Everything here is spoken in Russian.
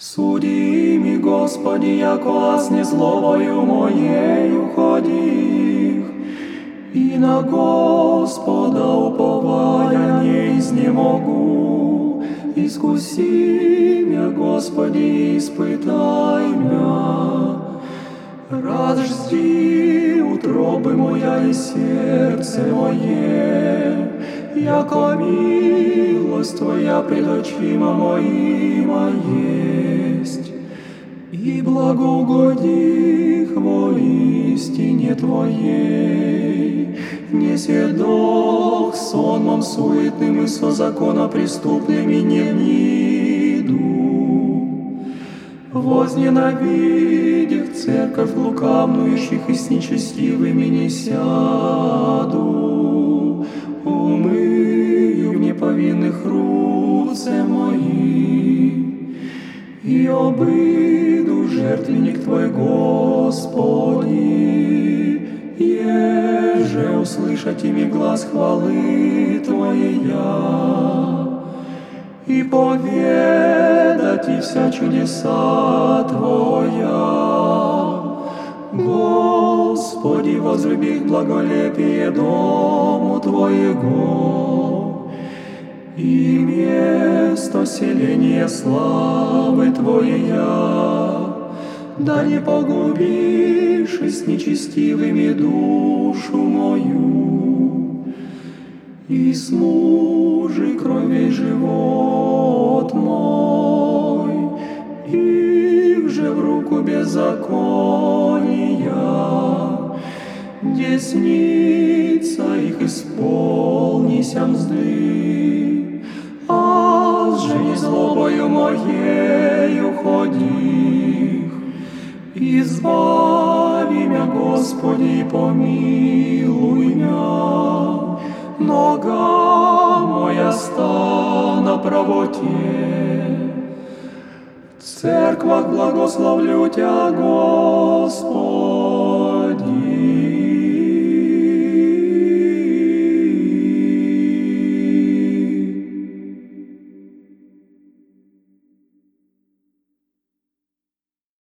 Суди ими, Господи, яко аз не злобою моею ходих, и на Господа уповая не изнемогу. Искуси меня, Господи, испытай меня. Разжди утробы моя и сердце мое, яко милость Твоя пред очима моима есть, и благоугодих во истине Твоей, не седох сонмом суетным и со закона преступными не вниду. Возненавидев церковь лукавнующих и с нечестивыми не сяду, руце мои, и обыду жертвенник Твой, Господи, еже услышать ими глаз хвалы Твоя, и поведать и вся чудеса Твоя. Господи, возлюби благолепие дому Твоего, место славы Твоя, да не погубишь с нечестивыми душу мою, и с мужей крови живот мой, их же в руку беззакония, десница их исполнися мзды, злобою моею ходих, избави меня, Господи, помилуй меня, нога моя ста на правоте. В благословлю Тебя, Господи.